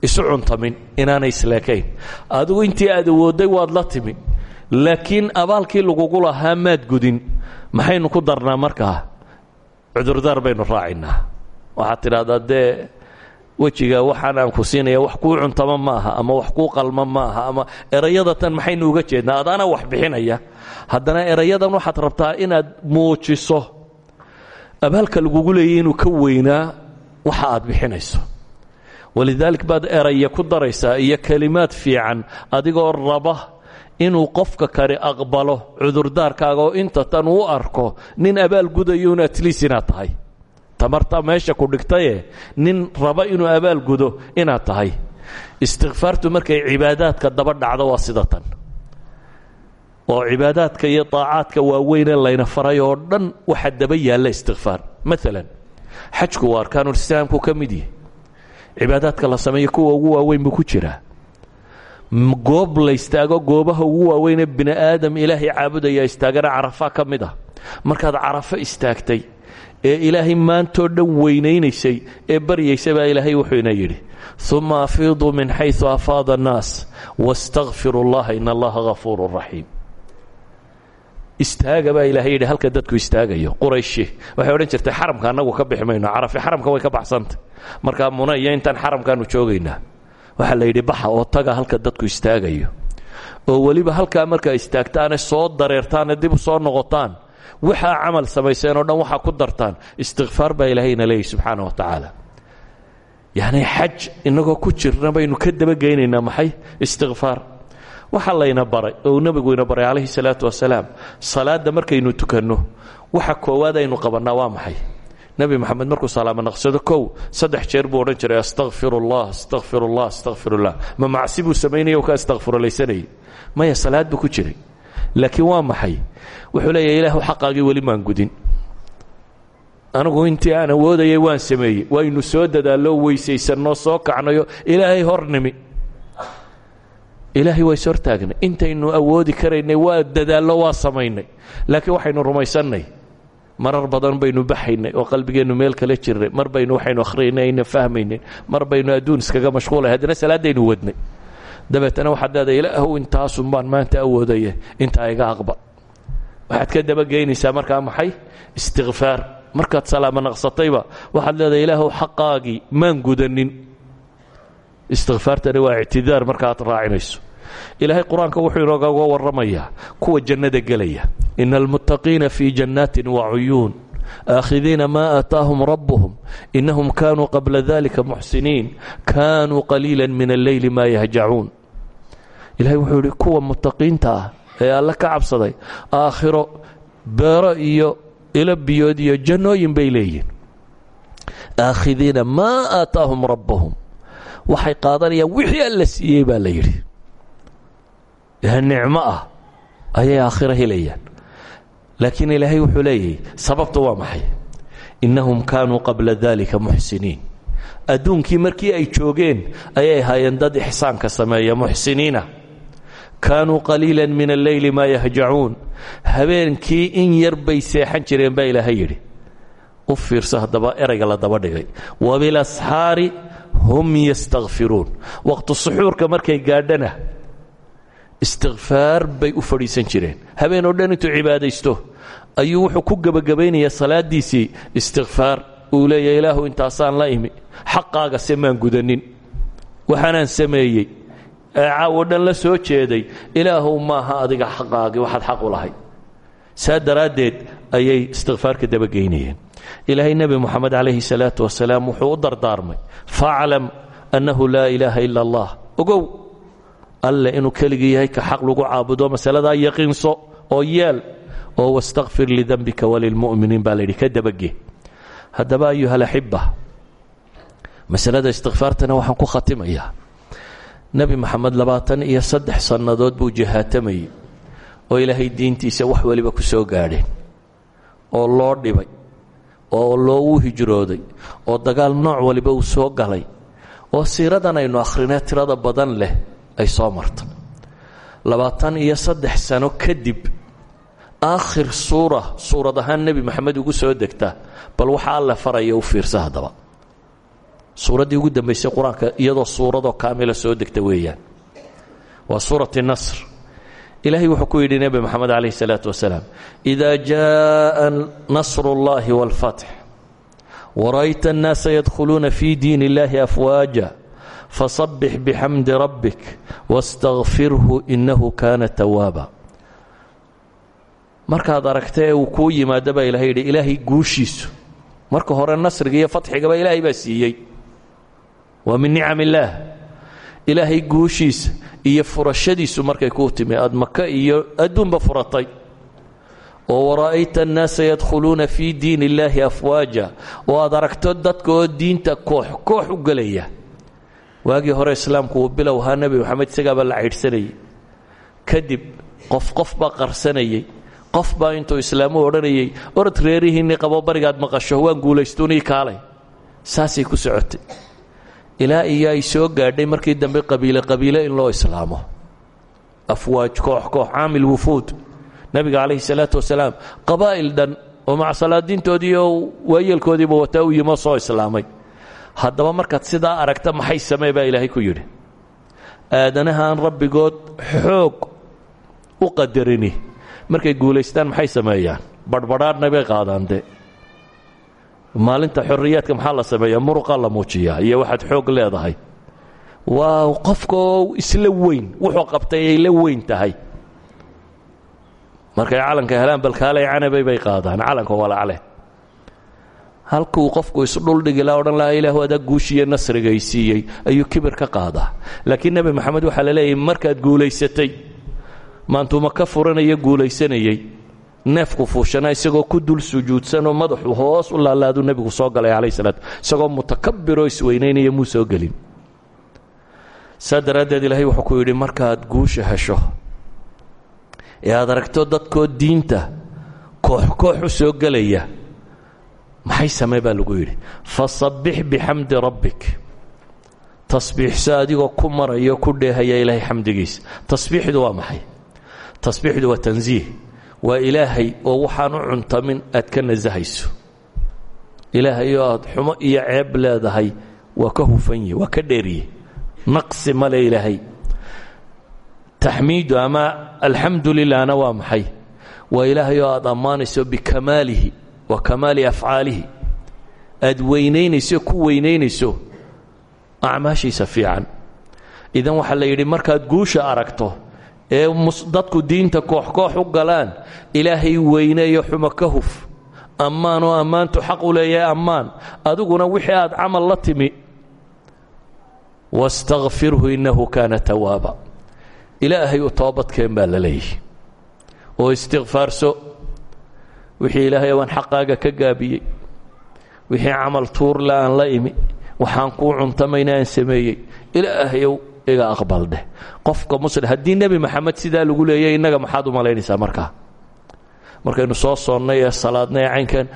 isu cuntamin inaanay isleekayn adigu intii aad awoodday waad la timi laakiin abaalkii lagugu lahaa maad gudin. Maxaynu ku darnaa markaa cudurdaar baynu raacaynaa waxaad tidhahdaa dee wejiga waxaan aan ku siinaya wax kuu cuntama maaha ama wax kuu qalma maaha ama erayada tan maxaynu uga jeednaa? Adaana wax bixinaya. Haddana erayadan waxaad rabtaa inaad muujiso. Abaalka lagugu leeyay inuu ka weynaa waxa aad bixinayso. Walidaalik baad eraya ku daraysaa iyo kelimaad fiican adigoo raba inuu qofka kale aqbalo cudurdaarkaaga oo inta tan uu arko nin abaal gudayo in atliis inaad tahay. Tamarta meesha ku dhigtaye nin raba inuu abaal gudo inaad tahay. Istikfaartu markay cibaadaadka daba dhacdo waa sida oo cibaadaadka iyo daacaadka waaweynee layna faray oo dhan waxaa daba yaalla istikfaar maalan xajku waa arkaanulislaamku ka mid cibaadaadka la sameeyo kuwa ugu waaweyn ku jiraa goob la istaago goobaha ugu waaweynee bini aadam ilaahay caabudaya istaagana carafa ka mid ah. Markaad carafo istaagtay ee ilaahay maantoo dhan weynaynaysay ee baryaysay baa ilaahay wuxuu ina yidhi uma afiiduu min xayu afaada annaas wastakfiru اllaha in allaha gafuuru raxiim istaaga baa ilahay yidhi halka dadku istaagayo qurayshi waxay odhan jirtay xaramka annagu ka bixi mayno xaramka way ka baxsantay markaa muna iyo intaan xaramkaanu joogaynaa waxaa la yidhi baxa oo taga halka dadku istaagayo. Oo weliba halkaa markaa istaagtaane soo dareertaane dib soo noqotaan. Waxaa camal samayseen oo dhan waxaa ku dartaan. Istikfaar baa ilaahayna leeyahy subxaana wa tacaala. Yacni xaj innagoo ku jirna baynu ka dabageynaynaa maxay? Istikfaar waxaa layna baray oo nebigu ina baray calayhi salaatu wasalaam salaadda markaynu tukanno waxa koowaad aynu qabannaa waa maxay nebi moxamed markuu salaamo naqsado kow saddex jeer buu odhan jiray astakfir ullah astakfir ullah astakfir ullah ma macsi buu samaynaya o ka astakfirulaysanayay maya salaad buu ku jiray. Laakiin waa maxay? Wuxuu leeyahay ilaahu xaqaagii weli maan gudin. Anigu intii aan awoodayay waan sameeyey. Waynu soo dadaallo weysaysanno soo kacnayo. Ilaahay hor nimi. Ilaahay waa is hortaagnay. Intaynu awoodi karaynay waa dadaallo waa samaynay. Laakiin waxaynu rumaysannay marar badan baynu baxaynay oo qalbigeennu meel kala jirnay mar baynu waxaynu akhriyaynay ayna fahmaynin mar baynu adduun iskaga mashquulay haddana salaaddaynu wadnay. Dabeetana waxaad leedahay ilaahu intaasun baan maanta awoodaya intaa iga aqbal waxaad ka dabageynaysaa markaa maxay? Istikfaar markaad salaamo naqsatayba waxaad leedahay ilaahu xaqaagii maan gudanin. Istikfaartani waa ictidaar marka aad raacinayso. Ilaahay qur'aanka wuxuu inooga warramayaa kuwa jannada gelaya ina almuttaqiina fii jannaatin wacuyuun aakhidiina maa aataahum rabbuhum. Inahum kaanuu qabla dalika muxsiniin kaanuu qaliila min alleyli maa yahjacuun ilahay wuxuu yidhi kuwa muttaqiinta ah ee alle ka cabsaday aakhiro beero iyo ilo biyood iyo jannooyin bay leeyihiin aakhidiina maa aataahum rabbuhum. Waxay qaadanayaan wixii alla siiyey baa la yidhi. Ee nicmo ah ayay aakhiro helayaan laakiin ilaahay wuxuu leeyahay sababta waa maxay? Innahum kaanuu qabla dalika muxsiniin. Adduunkii markii ay joogeen ayay ahaayeen dad ixsaanka sameeya muxsiniina. Kaanuu qaliila min alleyli maa yahjacuun. Habeenkii in yar bay seexan jireen baa ilaahay yidhi u fiirso haddaba erayga la daba dhigay. Wabilasxaari hum yastakfiruun waqtu suxuurka markay gaadhana istikfaar bay u fadhiisan jireen. Habeen oo dhan intuu cibaadaysto ayuu wuxuu ku gebagabaynayaa salaadiisii istikfaar uu leeyahy ilaahu intaasaan la imi. Xaqaaga se maan gudanin. Waxaanaan sameeyey. Ee caawo la soo jeeday. Ilaahu maaha adiga xaqaagii waxaad xaq u lahay saa daraaddeed ayay istikfaarka dabageynayeen ilaahay nebi moxamed calayhi salaatu wasalaam wuxuu u dardaarmay. Faclam annahu laa ilaaha ila allah. Ogow alle inuu keligii yahay ka xaq lagu caabudo masaladaa yaqiinso oo yeel oo wastakfir lidembika walilmu'miniin baa layidhi ka dabage haddaba ayuha alaxiba masalada istikfaartana waxaan ku khatimayaa. Nebi maxamed labaatan iyo saddex sannadood buu jahaatamayey oo ilaahay diintiisa wax waliba ku soo gaadheen oo loo dhibay oo loogu hijrooday oo dagaal nooc waliba uu soo galay oo siiradan aynu akhrinee tirada badan leh ay soo marta labaatan iyo saddex sano kadib aakhir suura suurad ahaan nebi maxamed ugu soo degta bal waxa alle faraya u fiirsa haddaba. Suuraddii ugu dambaysay qur'aanka iyadoo suuradoo kaamila soo degta weeyaan. Waa suurati nasr. Ilaahay wuxuu ku yidhi nebi maxamed calayhi salaatu wasalaam idaa jaaa nasrullaahi waalfatx warayta annaasa yadkhuluuna fii diin illaahi afwaaja fasabbix bixamdi rabbik wastakfirhu innahu kaana tawaaba markaad aragta ee uu kuu yimaado baa ilahay yidhi ilaahay guushiisu. Marka hore nasriga iyo fatxigaba ilaahay baa siiyey. Waa min nicam illaah ilaahay guushiisa iyo furashadiisu markay kuu timi aad maka iyo adduunba furatay. Oo wara'ayta annaasa yadkhuluuna fii diin illaahi afwaaja. Oo aad aragto dadka diinta koox koox u gelaya. Waagii hore islaamku uu bilow ahaa nebi moxamed isagaabaa la caydhsanayay kadib qof qof baa qarsanayay qof baa intuu islaamu odhanayay orod reerihiinni qabo barigaad maqasho waan guulaystuunii kaalay. Saasay ku socotay. Ilaa iyo soo gaadhay markii dambe qabiile qabiile in loo islaamo. Afwaaj koox koox caamil wufuud. Nebiga calayhi salaatu wasalaam qabaa'il dhan oo macsalaadiintoodii oo waayeelkoodiiba wataa u yimo soo islaamay. Haddaba markaad sidaa aragta maxay samee? ilaahay ku yidhi. Aadanahaan rabbigood xoog u qadarini markay guulaystaan maxay sameeyaan? Badhbadhaadhna bay qaadaan de maalinta xorriyaadka maxaa la sameeyaa? Muruqa la muujiyaa iyo waxaad xoog leedahay. Waa qofkaoo isla weyn wuxuu qabtay ay la weyn tahay. Markay calanka helaan balkaalay canabay bay qaadaan. Calanka walaacle halkuu qofku isdhuldhigila odhan lahaa ilaahu adaa guushiiyo nasrigay ayuu kibir ka qaadaa. Laakiin nebi moxamed waxaa la leeyahy markaad guulaysatay maantuuma ka furanaya guulaysanayey neefku fuushanaa isagoo ku dul sujuudsanoo madaxu hoos u laalaaduu nebigu soo galay calayh salaat isagoo mutakabiroo isweynaynaya muu soo gelin. Saa daraaddeed wuxuu ku yidhi markaad guusha hesho ee aad aragto dadkoo diinta koox koox u soo gelaya maxay samee baa lagu yidhi? Fasabbix bixamdi rabbik. Tasbiixso adigoo ku marayo ku dheehaya ilaahay xamdigiisa. Tasbiixdu waa maxay tasbiixdu waa tansiih waa ilaahay oo waxaan u cuntamin aad ka nasahayso ilaahay oo aad xumo iyo ceeb leedahay waa ka hufanyihe waa ka dheeriye naqsi male ilaahay. Taxmiidu ama alxamdu lilahna waa maxay? Waa ilaahay oo aad ammaanayso bikamaalihi wa kamaali afcaalihi. Aad weynaynayso ku weynaynayso acmaashiisa fiican. Idan waxaa la yidhi markaad guusha aragto ee dadku diinta koox koox u galaan ilaahay weyneeyo xumo ka huf. Ammaan oo ammaantu xaq u leeyahay ammaan. Adiguna wixii aad camal la timi wastakfirhu innahu kaana tawaaba ilaahay u toobadkeen baa la leeyahy oo istikfaarso wixii ilaahay waan xaqaaga ka gaabiyey. Wixii camal tuurle aan la imi waxaan kuu cuntamayna aan sameeyey. Ilaahayow iga aqbal dheh qofka muslim haddii nebi maxamed sidaa lagu leeyay innaga maxaad u malaynaysaa markaa? Markaynu soo soonnay salaadnay ee caynkan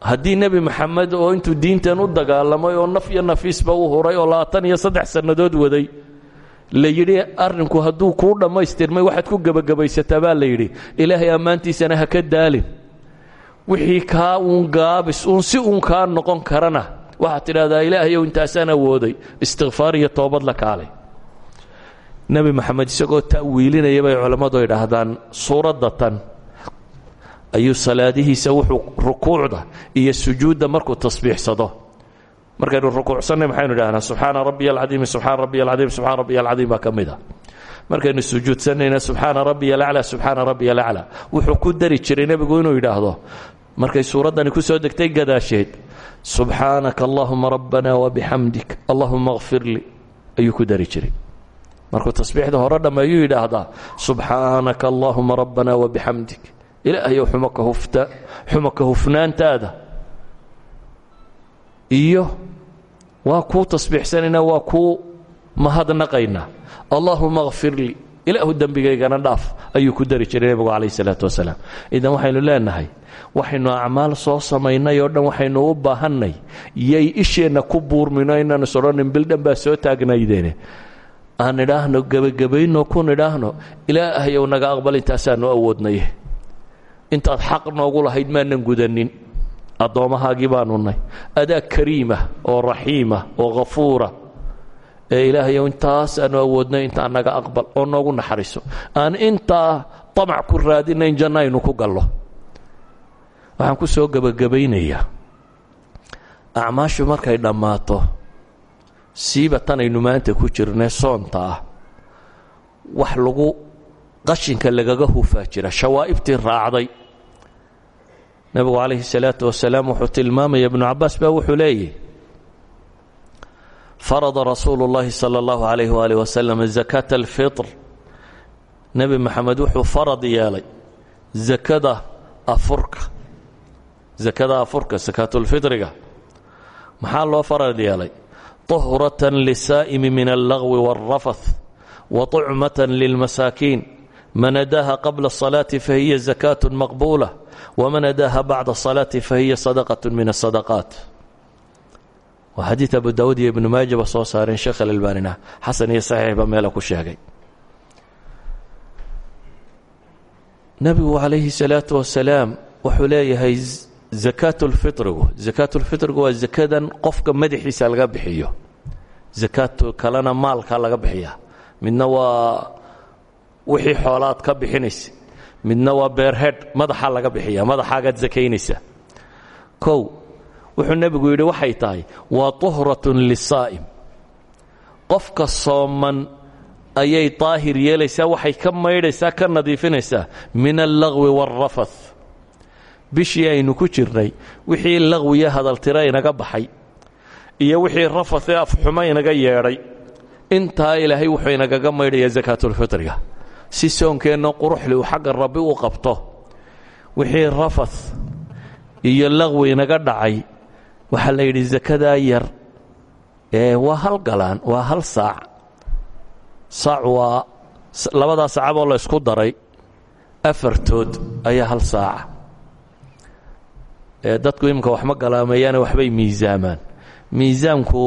haddii maxamed oo intuu diintan u dagaalamay oo naf iyo nafiisba u huray oo labaatan iyo saddex sannadood waday la arrinku hadduu kuu dhammaystirmay waxaad ku gebagabaysataa baa la ilaahay ammaantiisana ha ka daalin. Wixii kaa uun gaabis uun si uun kaa noqon karana waxaad tidhahdaa ilaahayow intaasaan awooday istikfaar iyo toobad la kaalay nebi maxamed isagoo ta'wiilinaya bay culammadu idhaahdaan suuradda tan ayuu salaadihiisa wuxuu rukuucda iyo sujuudda markuu tasbiixsado. Markaynu rukuucsanay maxaynu idhahnaa subxaana rabbiya alcadiimi subxaana rabbiya alcadiim subxaana rabbiya alcadiim baa ka mid a. Markaynu sujuudsanayna subxaana rabbiya alaclaa subxaana rabbiya alaclaa wuxuu ku dari jiray nebigu inuu yidhaahdo. Markay suuraddani ku soo degtay gadaasheed subxaanaka allahuma rabbana wabixamdik allahuma kfir lii ayuu ku dari jiray markuu tasbiixda hore dhammeeyuu yidhaahdaa subxaanaka allahuma rabbana wabixamdik ilaahayow xumaka hufnaantaada. Iyo waa kuu tasbiixsanaynaa waa kuu mahadnaqaynaa allaahuma kfir lii ilaahu dembigaygana dhaaf ayuu ku dari jiray nebigu calayh isalaatu wasalaam. Idan waxaynu leenahay waxaynu acmaal soo samaynay oo dhan waxaynu u baahannay yay isheenna ku buurmino inaanu isodhanin bildhan baa soo taagnaydeene aan idhaahno gebagabayno ku nidhaahno ilaahayow naga aqbal intaasaanu awoodnaye intaad xaq noogu lahayd maanan gudanin. Addoommahaagii baanu nay adaa kariima oo raxiima oo hafuura ee ilaahayow intaasaanu awoodnay intaa naga aqbal oo noogu naxariso aan intaa tamac ku raadinayn janno aynu ku gallo. Waxaan ku soo gebagabaynayaa acmaashu markay dhammaato siiba tanaynu maanta ku jirne soonta ah wax lagu qashinka lagaga hufaa jira shawaa'ibtii raacday nebigu calayhi salaatu wasalaam wuxuu tilmaamaya ibnu cabbaas baa wuxuu leeyahy farada rasuulu اllahi salى اllahu alayh waalih wasalam zakata alfitr nebi maxamed wuxuu farad yeelay zakada afurka zakada afurka sakaatulfitriga maxaa loo farad yeelay طuhratan lisaa'imi min allagwi wاlrafath wa طucmatan lilmasaakiin man adaaha qabla الصalaati fahiya zakaة maqbuula wman adaaha bacda الصalaati fahiya sadaqaة min الsadaqaat waa xadiid abu daawud iyo ibnu maajaba soo saareen sheekh alalbaanina xasan iyo saxiixba meela ku sheegay nebigu calayhi salaatu wasalaam wuxuu leeyahay zakaatulfitrigu zakaatulfitrigu waa zakadan qofka madaxiisa laga bixiyo. Zakaatu kalena maalka laga bixiya. Midna waa wixii xoolaad ka bixinaysa. Midna waa beerhedh madaxa laga bixiya madaxaagaad sakaynaysa kow wuxuu nebigu yidhi waxay tahay waa tuhratun lisaa'im qofka sooman ayay daahir yeelaysaa waxay ka maydhaysaa ka nadiifinaysaa. Min allagwi waalrafath bishii aynu ku jirnay wixii laqwiya hadaltira inaga baxay iyo wixii rafathee afxumo inaga yeedhay intaa ilaahay wuxuu inagaga maydhayaa sakaatulfitriga si soonkeenna quruxli uu xagga rabbi u qabto wixii rafath iyo laqwi inaga dhacay waxaa la yidhi sakadaa yar waa hal galaan waa hal saac. Saac waa labadaa sacaboo la ysku daray afartood ayaa hal saaca ee dadku iminka wax ma galaameeyaane waxbay miisaamaan. Miisaamku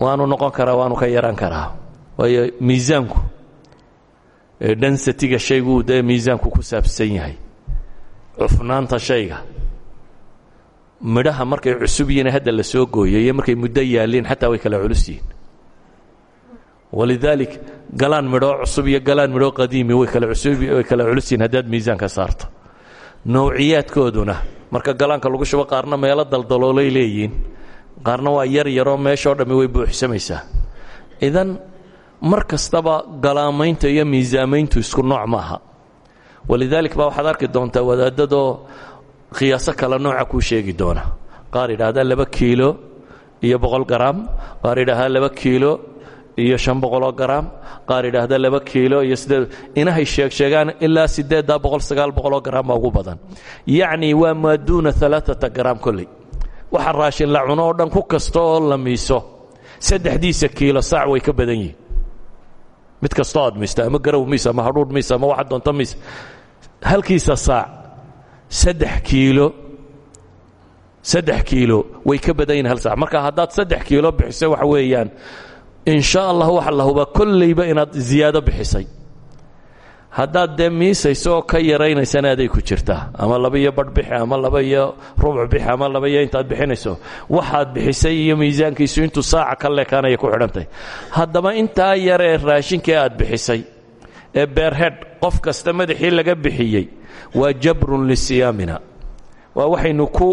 waanu noqon karaa waanu ka yaran karaa. Waayo miisaamku dhansatiga shayguu dee miisaamku ku saabsan yahay. Cufnaanta shayga. Midhaha markay cusub yihiin hadda la soo gooyo iyo markay muddo yaalliin xataa way kala culus yihiin. Walidaalik galaan midhoo cusub iyo galaan midhoo qadiimi way kala cusub way kala culus yihiin haddaad miisaanka saarto nawciyaadkooduna marka galaanka lagu shubo qaarna meelo daldaloolay leeyihiin. Qaarna waa yar yaroo meeshoo dhammi way buuxsamaysaa idan mar kastaba galaamaynta iyo miisaamayntu isku nooc maaha walidaalik baa waxaad arki doontaa wadaadadoo qiyaaso kale nooca kuu sheegi doona. Qaar yidhaahdaa laba kiilo iyo boqol garaam qaar yidhaahdaa laba kiilo iyo shan boqoloo qaar yidhaahda laba kiilo iyo inahay sheegsheegaan ilaa siddeeddaa boqol ugu badan. Yacni waa maa duuna alaaata garaam waxa raashin la cuno dhan ku kasta oo la miiso. Saddexdiisa kiilo saac way ka badan yihiin mid kastoo aad miista ama garow miis ama hadhuudh miis ama waxa doonto miis. Halkiisa saac saddex kiilo saddex kiilo way ka badan hal saac. Marka haddaad saddex kiilo bixiso waxa weeyaan in sha allah waxa la hubaa kollayba inaad ziyaado bixisay. Haddaad dee miisayso oo ka yaraynaysana aday ku jirtaa ama laba iyo badh bixi ama laba iyo rubuc bixi ama laba iyo intaad bixinayso. Waxaad bixisay iyo miisaankiisu intuu saaca ka leekaanaya ku xidhantay. Haddaba intaa yar raashinkii aad bixisay ee beerhedh qof kasta madaxii laga bixiyey waa jabrun lisiyaamina. Waa waxaynu ku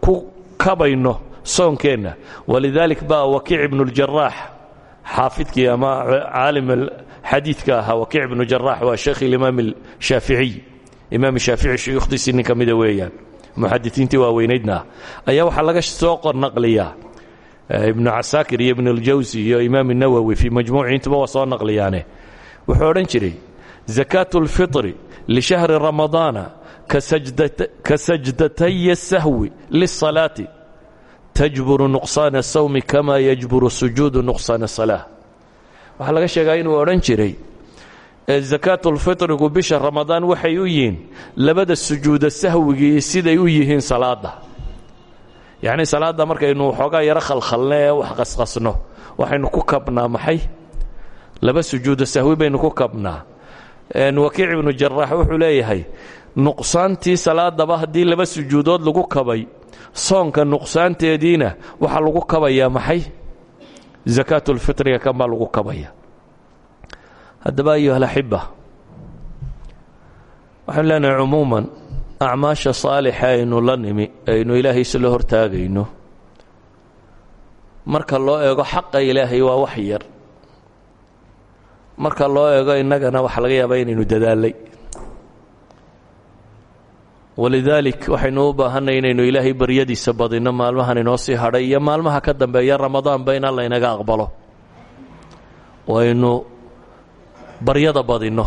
ku kabayno soonkeenna. Walidaalik baa wakiic ibnuuljaraax xaafidkii ama caalim xadiidka ahaa wakiic ibnu jaraax waa sheekh ilimaam shaaficiy imaam shaafici shuyuukhdiisii nin ka mida weeyaan muxadisiintii waaweynaydna ah ayaa waxaa laga soo qornaqliyaa ibnu casaakir iyo ibn اljawsi iyo imaam الnawowi fii majmuuci intuba waa soo naqliyaane wuxuu odhan jiray zakaatu اlfiطri lishahri ramadaana ka sajdatay الsahwi liلصalaati تجبر نقصان الصوم كما يجبر سجود نقصان salaa waxaa laga sheegaa inuu odhan jiray sakaatulfitrigu bisha ramadaan waxay u yihiin labada sujuuda sahwigii siday u yihiin salaadda. Yacnii salaadda markaynu waxoogaa yaro khalkhalna ee wax qasqasno waxaynu ku kabnaa maxay? Laba sujuuda sahwi baynu ku kabnaa. Wakiic ibnu jaraax wuxuu leeyahay nuqsaantii salaadaba haddii laba sujuudood lagu kabay soonka nuqsaanteediina waxaa lagu kabayaa maxay? Zakaatulfitriga kan baa lagu kabaya. Haddaba ayuha alaxiba waxaynu leenahay cumuuman acmaasha saalixa aynu la nimi aynu ilaahay isla hortaagayno. Marka loo eego xaqa ilaahay waa wax yar. Marka loo eego innagana waxaa laga yaabaa inaynu dadaalay walidaalik waxaynu u baahanay inaynu ilaahay baryadiisa badinno maalmahan inoo sii hadhay iyo maalmaha ka dambeeya ramadaanba in alla inaga aqbalo. Waynu baryada badinno.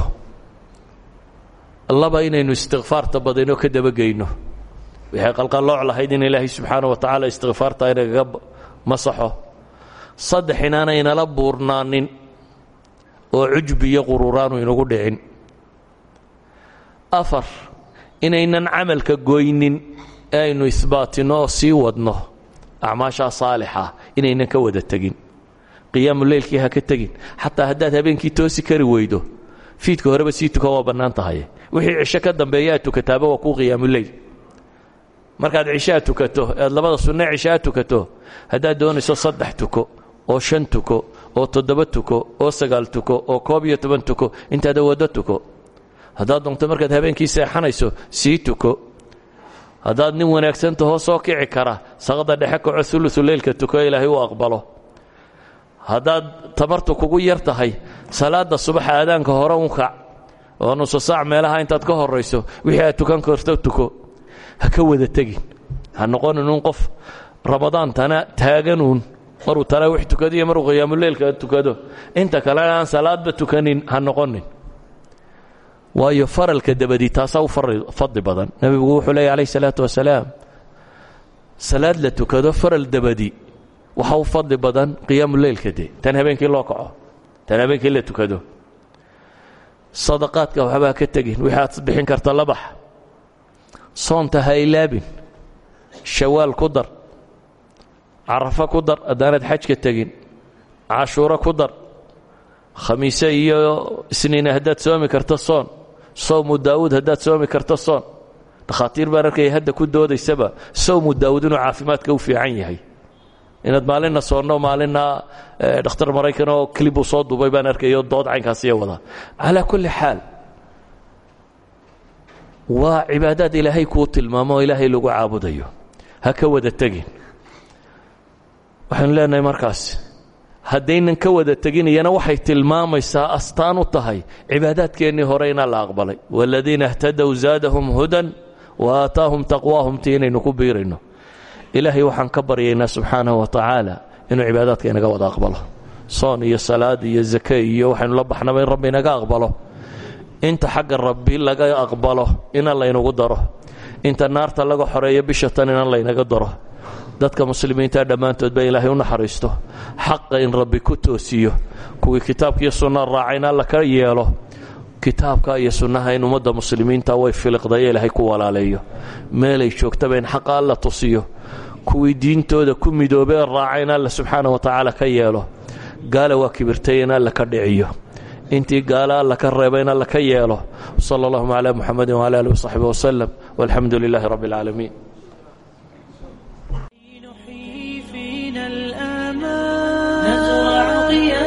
Laba inaynu istikfaarta badinno ka dabageyno waxay qalqallooc lahayd in ilaahay subxaana wa tacaala istikfaarta inagaga masaxo. Saddex inaanaynala buurnaanin oo cujbi iyo qururaanu inagu dhicin. Afar inaynan camalka goynin ee aynu isbaatinno oo sii wadno. Acmaashaa saalixa inaynan ka wada tegin. Qiyaamu leylkii ha ka tegin. Xataa haddaad habeenkii toosi kari weydo fiidka horeba sii tuka waa bannaan tahay. Wixii cisho ka dambeeya aad tukataaba waa kuu qiyaamuleyl markaad cishaa tukato labada sunne cishaa tukato haddaad doonayso saddex tuko oo shan tuko oo toddoba tuko oo sagaal tuko oo koob iyo toban tuko intaada waddo tuko haddaad doonto markaad habeenkii seexanayso sii tuko. Haddaad nin wanaagsan tahoo soo kici kara. Saqda dhexe kaco ulusu leylka tuko ilaahay u aqbalo. Haddaad tamartu kugu yar tahay salaada subaxa aadaanka hore un kac oo nuso saac meelaha intaad ka horayso wixii aad tukan karto tuko. Ha ka wada tegin. Ha noqonin qof ramadaantana taaganuun maruu taraawiix tukado iyo maruu qiyaamuleylka tukado. Inta kalena aan salaadba tukanin ha noqonin waayo faralka dabadii taasaa u fadli badan. Nebigu wuxuu leeya alayh salaatu wasalaam salaad la tukado faral dabadi waxa u fadli badan qiyaamu leylka de tan habeenkii loo kaco tan habeenkii la tukado. Sadaqaadka waxbaa ka tegin wixii aad bixin karta la bax soonta ha ilaabin shawaal ku dar carafo ku dar haddaanad xajka tegin cashuuro ku dar khamiise iyo isniine haddaad soomi karto soon sowmu daawuud haddaad soomi karto soon. Dhakhaatiir baan arkaya hadda ku doodaysaba sowmu daawuud inuu caafimaadka u fiican yahay. Inaad maalinna soonno maalinna dhakhtar maraykan oo clibuu soo dubay baan arkayo dood caynkaasiya wada. Calaa kulli xaal waa cibaadaad ilaahay kuu tilmaamo oo ilaahay lagu caabudayo. Ha ka wada tegin. Waxaynu leenahay markaas haddaynan ka wada teginayana waxay tilmaamaysaa astaan u tahay cibaadaadkeennii hore inaa la aqbalay. Waaladiina اhtadow zaadahum hudan wa aataahum taqwaahum ti inaynu ku biirayno. Ilaahay waxaan ka baryaynaa subxaanahu wa tacaala inuu cibaadaadka inaga wada aqbalo. Soon iyo salaad iyo zake iyo waxaynu la baxnaba in rabbi inaga aqbalo. Inta xagga rabbi laga aqbalo inan laynagu daro. Inta naarta laga xoreeyo bisha tan inan laynaga daro dadka muslimiinta dhammaantood ba ilaahay u naxariisto. Xaqa in rabbi ku toosiyo. Kuwii kitaabka iyo sunna raacayna alla ka yeelo. Kitaabka iyo sunnaha in ummadda muslimiinta way filiqdayo ilaahay ku walaaleeyo. Meelay joogtaba in xaqa alla tusiyo. Kuwii diintooda ku midoobee raacayna alla subxaana wa tacaala ka yeelo. Gaala waa kibirtay in alla ka dhiciyo. Intii gaala alla ka reeba in alla ka yeelo. Sala allahuma calaa muxamedin wala alih wasaxbi waslem walxamdu lilaahi rabbi اlcaalamiin بقيا